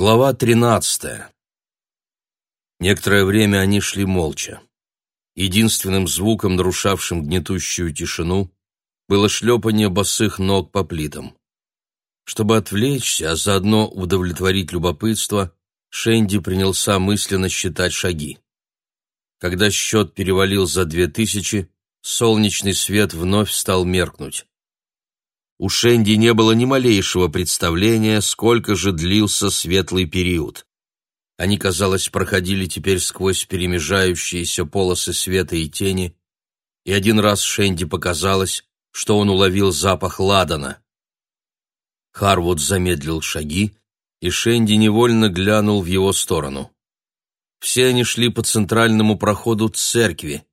Глава тринадцатая. Некоторое время они шли молча. Единственным звуком, нарушавшим гнетущую тишину, было шлепание босых ног по плитам. Чтобы отвлечься, а заодно удовлетворить любопытство, Шенди принялся мысленно считать шаги. Когда счет перевалил за две тысячи, солнечный свет вновь стал меркнуть. У Шенди не было ни малейшего представления, сколько же длился светлый период. Они, казалось, проходили теперь сквозь перемежающиеся полосы света и тени, и один раз Шенди показалось, что он уловил запах ладана. Харвуд замедлил шаги, и Шенди невольно глянул в его сторону. Все они шли по центральному проходу церкви.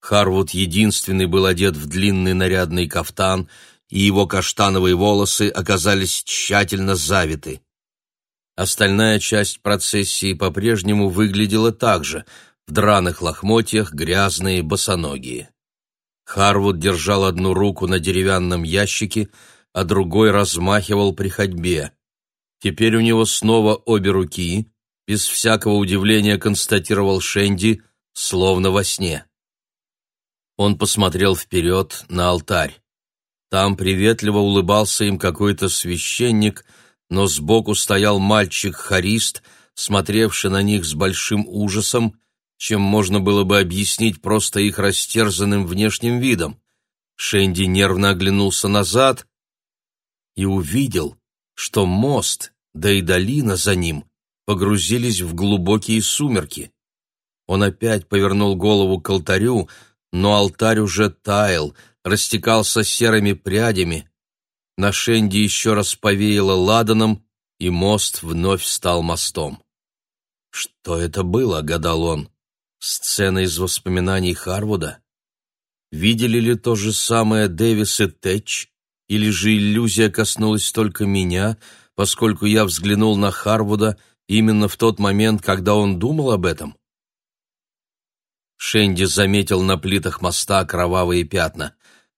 Харвуд единственный был одет в длинный нарядный кафтан — и его каштановые волосы оказались тщательно завиты. Остальная часть процессии по-прежнему выглядела так же, в драных лохмотьях, грязные, босоногие. Харвуд держал одну руку на деревянном ящике, а другой размахивал при ходьбе. Теперь у него снова обе руки, без всякого удивления констатировал Шенди, словно во сне. Он посмотрел вперед на алтарь. Там приветливо улыбался им какой-то священник, но сбоку стоял мальчик-харист, смотревший на них с большим ужасом, чем можно было бы объяснить просто их растерзанным внешним видом. Шенди нервно оглянулся назад и увидел, что мост, да и долина за ним, погрузились в глубокие сумерки. Он опять повернул голову к алтарю, но алтарь уже таял — растекался серыми прядями. На Шенди еще раз повеяло ладаном, и мост вновь стал мостом. Что это было, гадал он? Сцена из воспоминаний Харвуда? Видели ли то же самое Дэвис и Тэтч, или же иллюзия коснулась только меня, поскольку я взглянул на Харвуда именно в тот момент, когда он думал об этом? Шенди заметил на плитах моста кровавые пятна.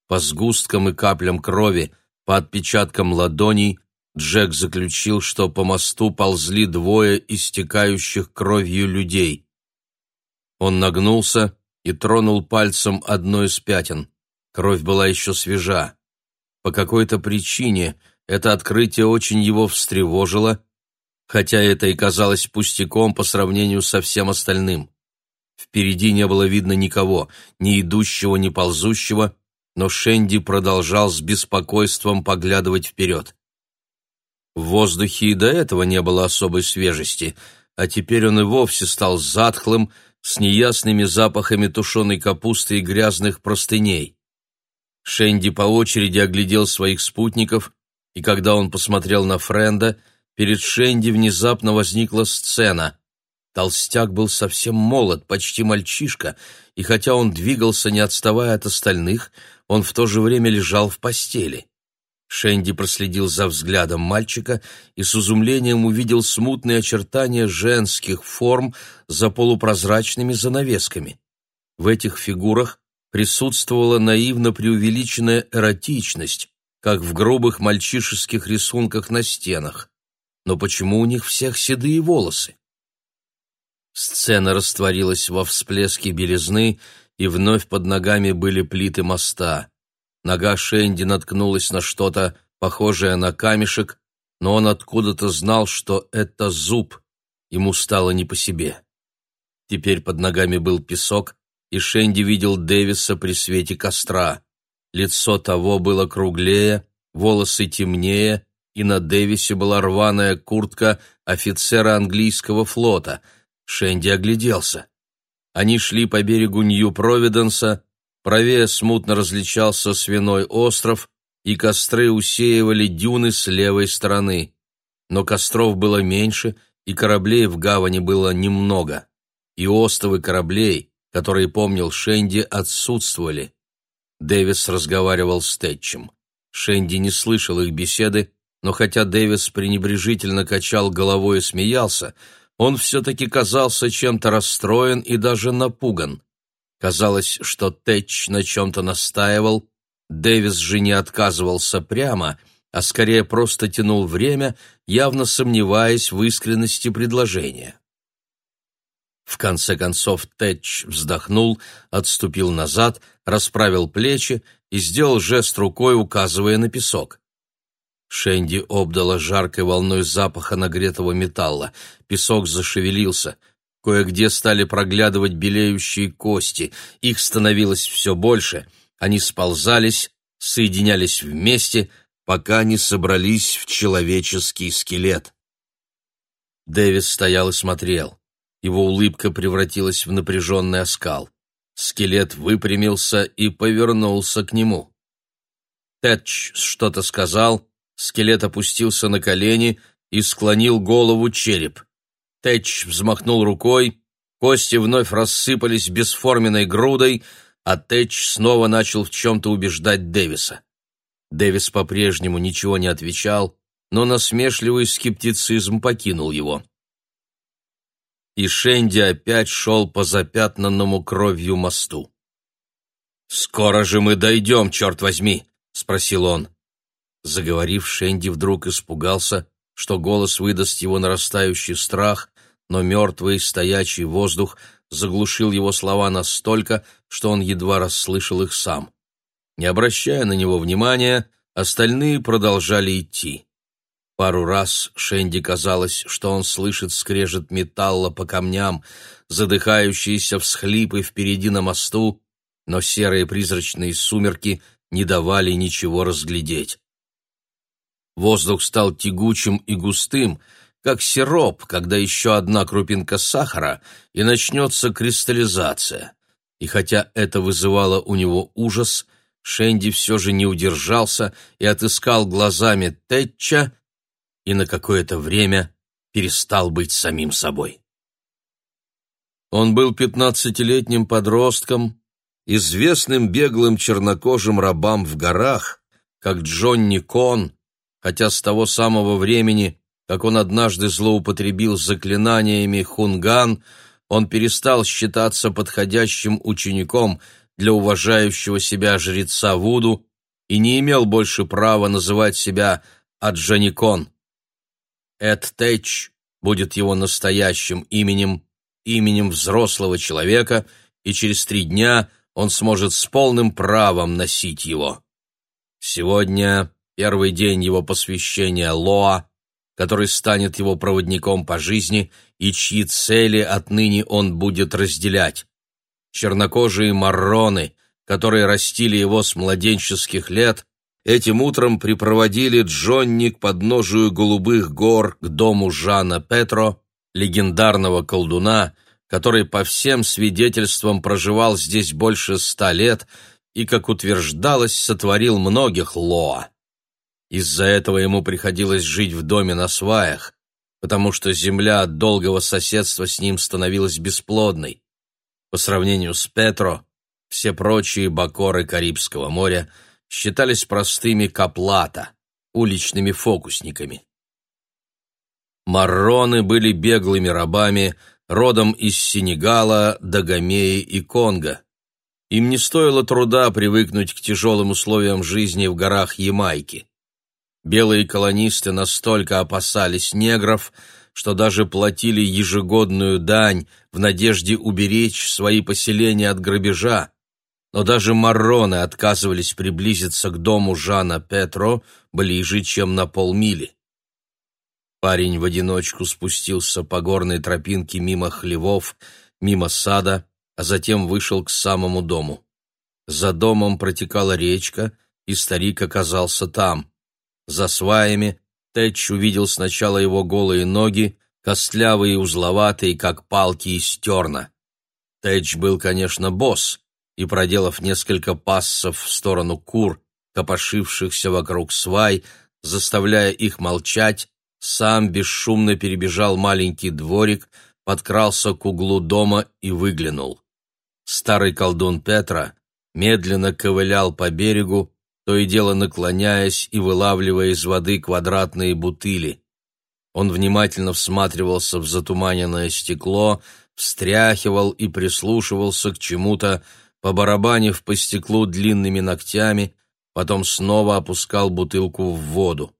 По сгусткам и каплям крови, по отпечаткам ладоней, Джек заключил, что по мосту ползли двое истекающих кровью людей. Он нагнулся и тронул пальцем одно из пятен. Кровь была еще свежа. По какой-то причине это открытие очень его встревожило, хотя это и казалось пустяком по сравнению со всем остальным. Впереди не было видно никого, ни идущего, ни ползущего, но Шенди продолжал с беспокойством поглядывать вперед. В воздухе и до этого не было особой свежести, а теперь он и вовсе стал затхлым, с неясными запахами тушеной капусты и грязных простыней. Шенди по очереди оглядел своих спутников, и когда он посмотрел на Френда, перед Шенди внезапно возникла сцена. Толстяк был совсем молод, почти мальчишка, и хотя он двигался, не отставая от остальных, он в то же время лежал в постели. Шенди проследил за взглядом мальчика и с изумлением увидел смутные очертания женских форм за полупрозрачными занавесками. В этих фигурах присутствовала наивно преувеличенная эротичность, как в грубых мальчишеских рисунках на стенах. Но почему у них всех седые волосы? Сцена растворилась во всплеске белизны, и вновь под ногами были плиты моста. Нога Шенди наткнулась на что-то, похожее на камешек, но он откуда-то знал, что это зуб. Ему стало не по себе. Теперь под ногами был песок, и Шенди видел Дэвиса при свете костра. Лицо того было круглее, волосы темнее, и на Дэвисе была рваная куртка офицера английского флота. Шенди огляделся. Они шли по берегу Нью-Провиденса, правее смутно различался свиной остров, и костры усеивали дюны с левой стороны. Но костров было меньше, и кораблей в гавани было немного. И остовы кораблей, которые помнил Шенди, отсутствовали. Дэвис разговаривал с Тэтчем. Шенди не слышал их беседы, но хотя Дэвис пренебрежительно качал головой и смеялся, он все-таки казался чем-то расстроен и даже напуган. Казалось, что Тэтч на чем-то настаивал, Дэвис же не отказывался прямо, а скорее просто тянул время, явно сомневаясь в искренности предложения. В конце концов Тэтч вздохнул, отступил назад, расправил плечи и сделал жест рукой, указывая на песок. Шенди обдала жаркой волной запаха нагретого металла. Песок зашевелился. Кое-где стали проглядывать белеющие кости. Их становилось все больше. Они сползались, соединялись вместе, пока не собрались в человеческий скелет. Дэвис стоял и смотрел. Его улыбка превратилась в напряженный оскал. Скелет выпрямился и повернулся к нему. Тэтч что-то сказал, скелет опустился на колени и склонил голову череп. Тэтч взмахнул рукой, кости вновь рассыпались бесформенной грудой, а Тэтч снова начал в чем-то убеждать Дэвиса. Дэвис по-прежнему ничего не отвечал, но насмешливый скептицизм покинул его и Шенди опять шел по запятнанному кровью мосту. «Скоро же мы дойдем, черт возьми!» — спросил он. Заговорив, Шенди вдруг испугался, что голос выдаст его нарастающий страх, но мертвый стоячий воздух заглушил его слова настолько, что он едва расслышал их сам. Не обращая на него внимания, остальные продолжали идти. Пару раз Шенди казалось, что он слышит скрежет металла по камням, задыхающиеся всхлипы впереди на мосту, но серые призрачные сумерки не давали ничего разглядеть. Воздух стал тягучим и густым, как сироп, когда еще одна крупинка сахара, и начнется кристаллизация. И хотя это вызывало у него ужас, Шенди все же не удержался и отыскал глазами Тетча, и на какое-то время перестал быть самим собой. Он был пятнадцатилетним подростком, известным беглым чернокожим рабам в горах, как Джонни Кон, хотя с того самого времени, как он однажды злоупотребил заклинаниями хунган, он перестал считаться подходящим учеником для уважающего себя жреца Вуду и не имел больше права называть себя Аджаникон. Эд Тэч будет его настоящим именем, именем взрослого человека, и через три дня он сможет с полным правом носить его. Сегодня первый день его посвящения Лоа, который станет его проводником по жизни и чьи цели отныне он будет разделять. Чернокожие марроны, которые растили его с младенческих лет, Этим утром припроводили Джонни к подножию Голубых гор к дому Жана Петро, легендарного колдуна, который по всем свидетельствам проживал здесь больше ста лет и, как утверждалось, сотворил многих Лоа. Из-за этого ему приходилось жить в доме на сваях, потому что земля от долгого соседства с ним становилась бесплодной. По сравнению с Петро, все прочие бакоры Карибского моря – считались простыми каплата, уличными фокусниками. Марроны были беглыми рабами, родом из Сенегала, Дагомеи и Конго. Им не стоило труда привыкнуть к тяжелым условиям жизни в горах Ямайки. Белые колонисты настолько опасались негров, что даже платили ежегодную дань в надежде уберечь свои поселения от грабежа, но даже марроны отказывались приблизиться к дому Жана Петро ближе, чем на полмили. Парень в одиночку спустился по горной тропинке мимо хлевов, мимо сада, а затем вышел к самому дому. За домом протекала речка, и старик оказался там. За сваями Тэтч увидел сначала его голые ноги, костлявые и узловатые, как палки из терна. Тэтч был, конечно, босс, и, проделав несколько пассов в сторону кур, копошившихся вокруг свай, заставляя их молчать, сам бесшумно перебежал маленький дворик, подкрался к углу дома и выглянул. Старый колдун Петра медленно ковылял по берегу, то и дело наклоняясь и вылавливая из воды квадратные бутыли. Он внимательно всматривался в затуманенное стекло, встряхивал и прислушивался к чему-то, побарабанив по стеклу длинными ногтями, потом снова опускал бутылку в воду.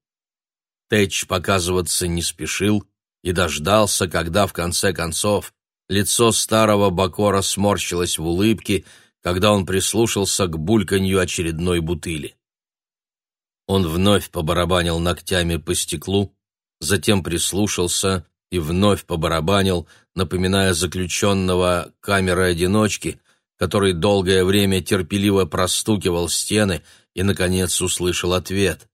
Тэтч показываться не спешил и дождался, когда в конце концов лицо старого Бакора сморщилось в улыбке, когда он прислушался к бульканью очередной бутыли. Он вновь побарабанил ногтями по стеклу, затем прислушался и вновь побарабанил, напоминая заключенного камеры-одиночки, который долгое время терпеливо простукивал стены и, наконец, услышал ответ.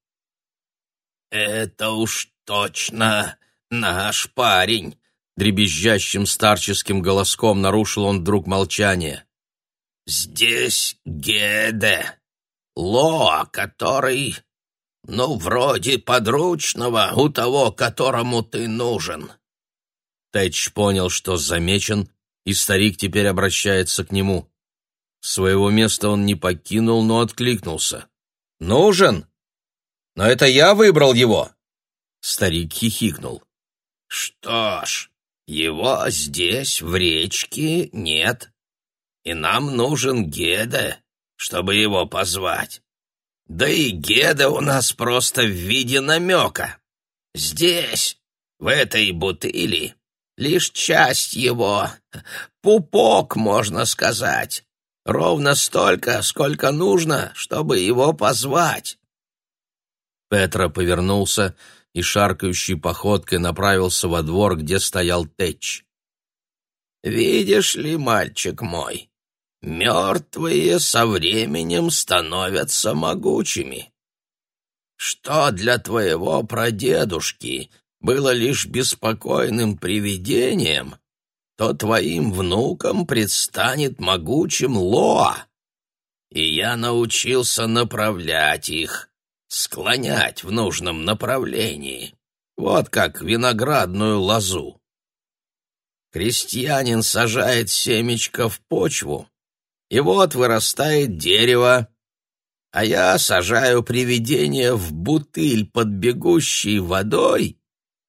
«Это уж точно наш парень!» Дребезжащим старческим голоском нарушил он вдруг молчание. «Здесь Геде, Ло, который, ну, вроде подручного у того, которому ты нужен». Тэтч понял, что замечен, и старик теперь обращается к нему. Своего места он не покинул, но откликнулся. «Нужен? Но это я выбрал его!» Старик хихикнул. «Что ж, его здесь, в речке, нет. И нам нужен Геда, чтобы его позвать. Да и Геда у нас просто в виде намека. Здесь, в этой бутыли, лишь часть его, пупок, можно сказать. Ровно столько, сколько нужно, чтобы его позвать. Петра повернулся и шаркающей походкой направился во двор, где стоял Тэтч. «Видишь ли, мальчик мой, мертвые со временем становятся могучими. Что для твоего прадедушки было лишь беспокойным привидением, то твоим внукам предстанет могучим Лоа. И я научился направлять их, склонять в нужном направлении, вот как виноградную лозу. Крестьянин сажает семечко в почву, и вот вырастает дерево, а я сажаю привидение в бутыль под бегущей водой,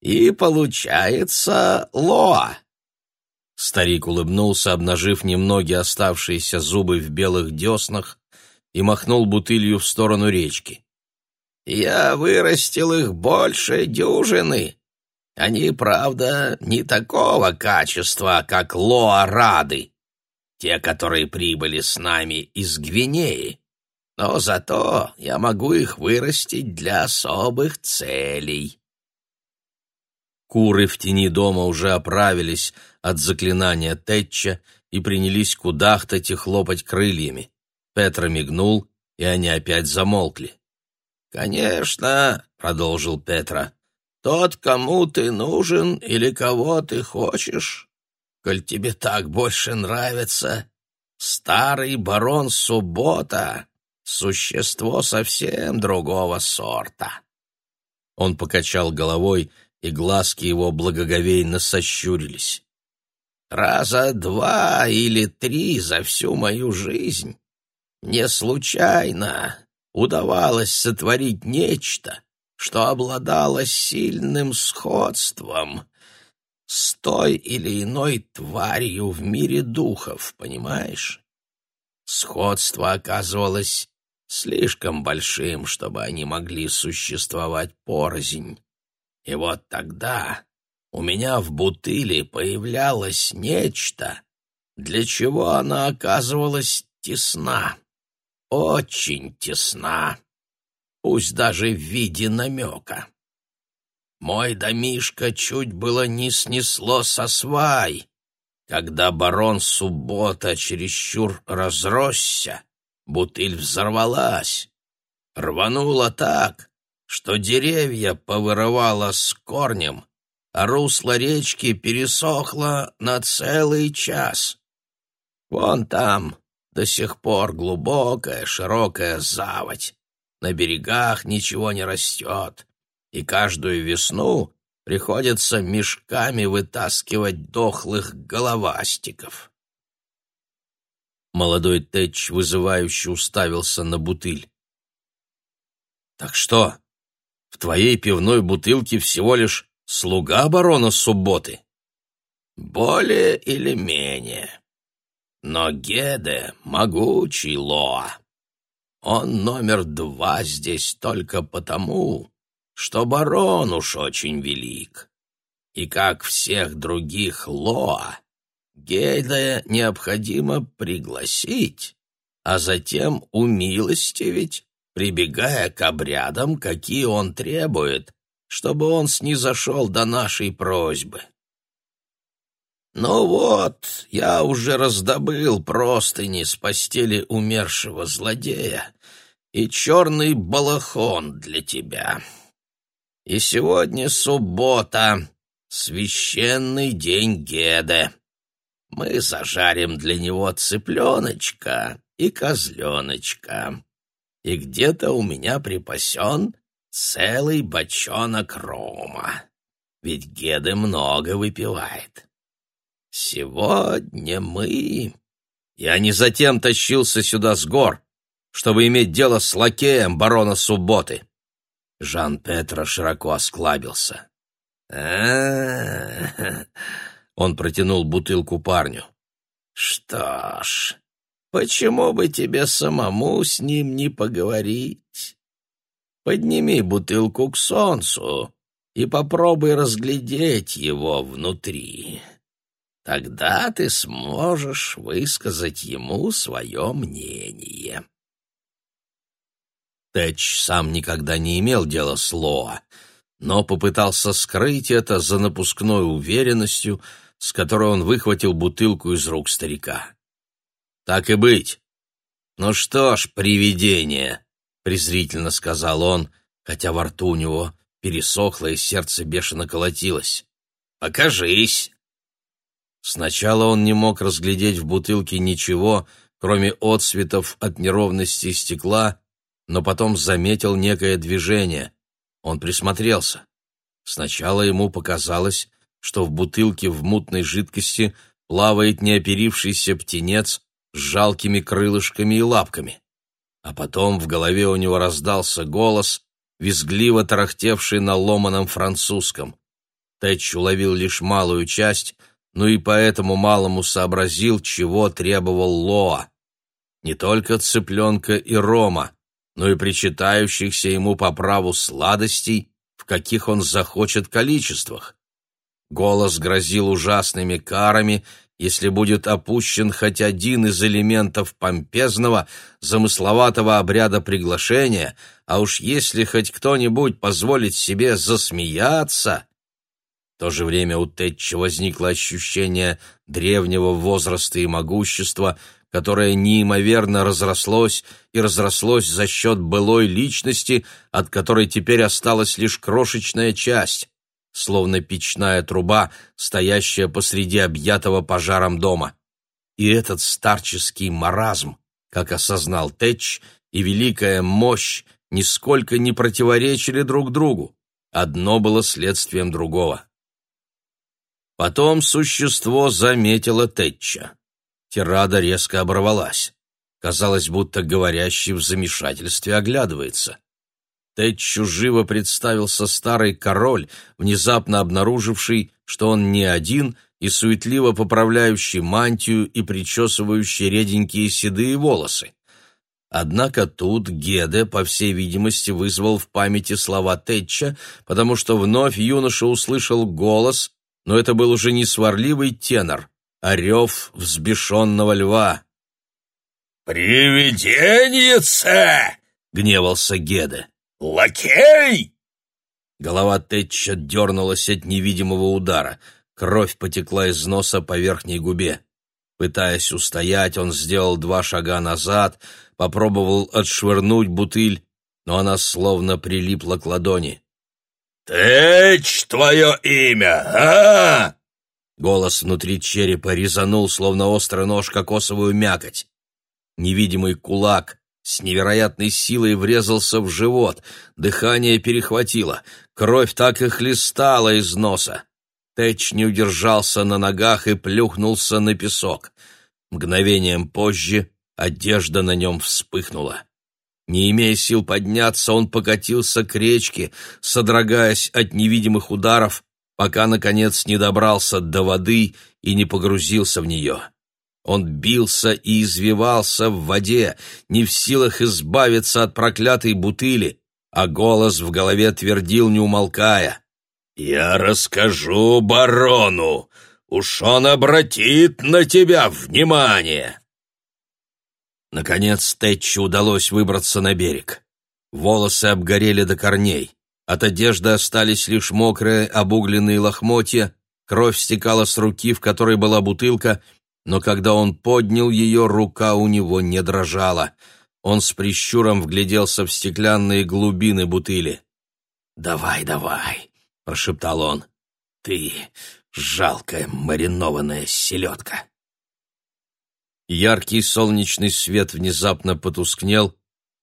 и получается лоа. Старик улыбнулся, обнажив немногие оставшиеся зубы в белых деснах, и махнул бутылью в сторону речки. «Я вырастил их больше дюжины. Они, правда, не такого качества, как лоарады, те, которые прибыли с нами из Гвинеи. Но зато я могу их вырастить для особых целей». Куры в тени дома уже оправились от заклинания Тэтча и принялись кудахтать и хлопать крыльями. Петра мигнул, и они опять замолкли. «Конечно», — продолжил Петра, — «тот, кому ты нужен или кого ты хочешь, коль тебе так больше нравится, старый барон Суббота — существо совсем другого сорта». Он покачал головой, — и глазки его благоговейно сощурились. «Раза два или три за всю мою жизнь не случайно удавалось сотворить нечто, что обладало сильным сходством с той или иной тварью в мире духов, понимаешь? Сходство оказывалось слишком большим, чтобы они могли существовать порознь. И вот тогда у меня в бутыле появлялось нечто, для чего она оказывалась тесна, очень тесна, пусть даже в виде намека. Мой домишко чуть было не снесло со свай, когда барон Суббота чересчур разросся, бутыль взорвалась, рванула так, что деревья повырывало с корнем, а русло речки пересохло на целый час. Вон там до сих пор глубокая широкая заводь, на берегах ничего не растет, и каждую весну приходится мешками вытаскивать дохлых головастиков. Молодой Тэтч вызывающе уставился на бутыль. «Так что, в твоей пивной бутылке всего лишь слуга барона Субботы. Более или менее. Но Геде — могучий Лоа. он номер два здесь только потому, что барон уж очень велик. И как всех других Лоа, Гейда необходимо пригласить, а затем умилостивить, прибегая к обрядам, какие он требует, чтобы он снизошел до нашей просьбы. Ну вот, я уже раздобыл простыни с постели умершего злодея и черный балахон для тебя. И сегодня суббота, священный день Геде. Мы зажарим для него цыпленочка и козленочка. И где-то у меня припасен целый бочонок рома. Ведь Геде много выпивает. Сегодня мы... Я не затем тащился сюда с гор, чтобы иметь дело с лакеем барона Субботы. Жан Петро широко осклабился. Он протянул бутылку парню. «Что ж, почему бы тебе самому с ним не поговорить? Подними бутылку к солнцу и попробуй разглядеть его внутри». Тогда ты сможешь высказать ему свое мнение. Тэч сам никогда не имел дела с Лоа, но попытался скрыть это за напускной уверенностью, с которой он выхватил бутылку из рук старика. «Так и быть. Ну что ж, привидение!» — презрительно сказал он, хотя во рту у него пересохло и сердце бешено колотилось. «Покажись!» Сначала он не мог разглядеть в бутылке ничего, кроме отсветов от неровности стекла, но потом заметил некое движение. Он присмотрелся. Сначала ему показалось, что в бутылке в мутной жидкости плавает неоперившийся птенец с жалкими крылышками и лапками. А потом в голове у него раздался голос, визгливо тарахтевший на ломаном французском. Тэтч уловил лишь малую часть — но и поэтому малому сообразил, чего требовал Лоа. Не только цыпленка и рома, но и причитающихся ему по праву сладостей, в каких он захочет количествах. Голос грозил ужасными карами, если будет опущен хоть один из элементов помпезного, замысловатого обряда приглашения, а уж если хоть кто-нибудь позволит себе засмеяться, то же время у Тэтча возникло ощущение древнего возраста и могущества, которое неимоверно разрослось и разрослось за счет былой личности, от которой теперь осталась лишь крошечная часть, словно печная труба, стоящая посреди объятого пожаром дома. И этот старческий маразм, как осознал Тэтч, и великая мощь нисколько не противоречили друг другу. Одно было следствием другого. Потом существо заметило Тэтча. Тирада резко оборвалась. Казалось, будто говорящий в замешательстве оглядывается. Тэтчу живо представился старый король, внезапно обнаруживший, что он не один, и суетливо поправляющий мантию и причесывающий реденькие седые волосы. Однако тут Геде, по всей видимости, вызвал в памяти слова Тэтча, потому что вновь юноша услышал голос, но это был уже не сварливый тенор, а рев взбешенного льва. «Привиденьице!» — гневался Геде. «Лакей!» Голова Тэтча дернулась от невидимого удара. Кровь потекла из носа по верхней губе. Пытаясь устоять, он сделал два шага назад, попробовал отшвырнуть бутыль, но она словно прилипла к ладони. «Тэч твое имя, а?» Голос внутри черепа резанул, словно острый нож, кокосовую мякоть. Невидимый кулак с невероятной силой врезался в живот, дыхание перехватило, кровь так и хлестала из носа. Тэч не удержался на ногах и плюхнулся на песок. Мгновением позже одежда на нем вспыхнула. Не имея сил подняться, он покатился к речке, содрогаясь от невидимых ударов, пока, наконец, не добрался до воды и не погрузился в нее. Он бился и извивался в воде, не в силах избавиться от проклятой бутыли, а голос в голове твердил, не умолкая. «Я расскажу барону, уж он обратит на тебя внимание!» Наконец Тэтчу удалось выбраться на берег. Волосы обгорели до корней. От одежды остались лишь мокрые обугленные лохмотья, кровь стекала с руки, в которой была бутылка, но когда он поднял ее, рука у него не дрожала. Он с прищуром вгляделся в стеклянные глубины бутыли. «Давай, давай», — прошептал он, — «ты жалкая маринованная селедка». Яркий солнечный свет внезапно потускнел,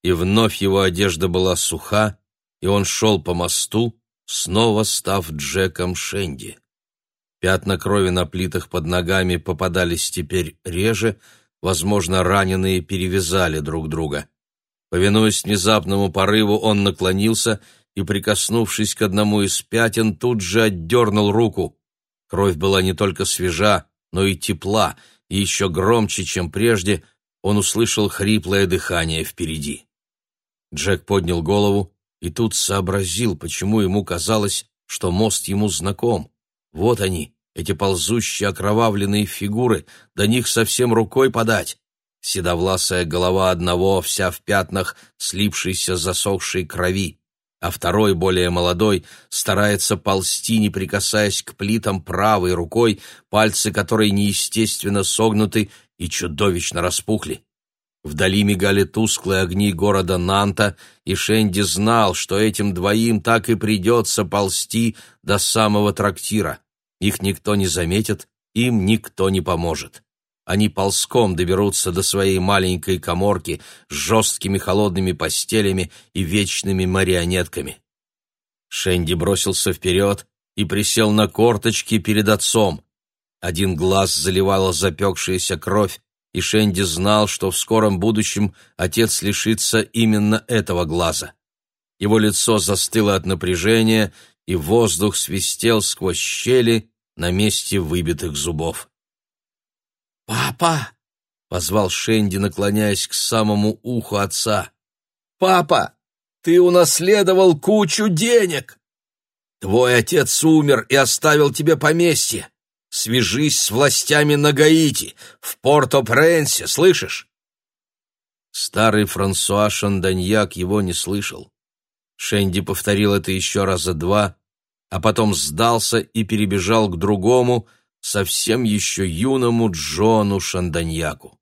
и вновь его одежда была суха, и он шел по мосту, снова став Джеком Шенди. Пятна крови на плитах под ногами попадались теперь реже, возможно, раненые перевязали друг друга. Повинуясь внезапному порыву, он наклонился и, прикоснувшись к одному из пятен, тут же отдернул руку. Кровь была не только свежа, но и тепла, и еще громче, чем прежде, он услышал хриплое дыхание впереди. Джек поднял голову и тут сообразил, почему ему казалось, что мост ему знаком. Вот они, эти ползущие окровавленные фигуры, до них совсем рукой подать. Седовласая голова одного, вся в пятнах, слипшейся засохшей крови, а второй, более молодой, старается ползти, не прикасаясь к плитам правой рукой, пальцы которой неестественно согнуты и чудовищно распухли. Вдали мигали тусклые огни города Нанта, и Шенди знал, что этим двоим так и придется ползти до самого трактира. Их никто не заметит, им никто не поможет. Они ползком доберутся до своей маленькой коморки с жесткими холодными постелями и вечными марионетками. Шенди бросился вперед и присел на корточки перед отцом. Один глаз заливала запекшаяся кровь, и Шенди знал, что в скором будущем отец лишится именно этого глаза. Его лицо застыло от напряжения, и воздух свистел сквозь щели на месте выбитых зубов. «Папа!» — позвал Шенди, наклоняясь к самому уху отца. «Папа, ты унаследовал кучу денег! Твой отец умер и оставил тебе поместье. Свяжись с властями на Гаити, в Порто-Пренсе, слышишь?» Старый Франсуа Шанданьяк его не слышал. Шенди повторил это еще раза два, а потом сдался и перебежал к другому, совсем еще юному Джону Шанданьяку.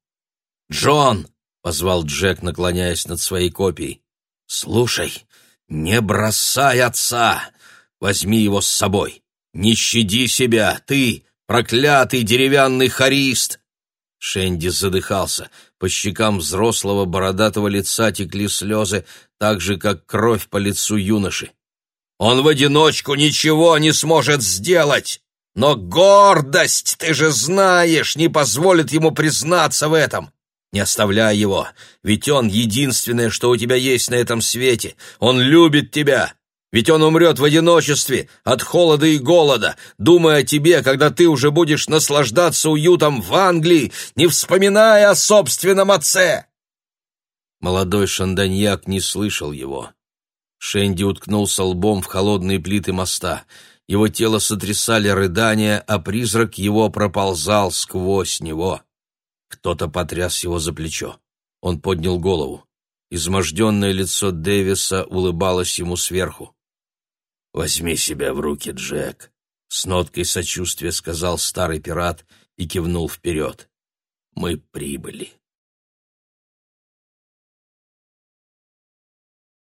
«Джон!» — позвал Джек, наклоняясь над своей копией. «Слушай, не бросай отца! Возьми его с собой! Не щади себя, ты, Проклятый деревянный харист!» Шенди задыхался. По щекам взрослого бородатого лица текли слезы, так же, как кровь по лицу юноши. «Он в одиночку ничего не сможет сделать!» Но гордость, ты же знаешь, не позволит ему признаться в этом. Не оставляй его, ведь он единственное, что у тебя есть на этом свете. Он любит тебя. Ведь он умрет в одиночестве, от холода и голода, думая о тебе, когда ты уже будешь наслаждаться уютом в Англии, не вспоминая о собственном отце!» Молодой шанданьяк не слышал его. Шенди уткнулся лбом в холодные плиты моста. Его тело сотрясали рыдания, а призрак его проползал сквозь него. Кто-то потряс его за плечо. Он поднял голову. Изможденное лицо Дэвиса улыбалось ему сверху. «Возьми себя в руки, Джек», — с ноткой сочувствия сказал старый пират и кивнул вперед. «Мы прибыли».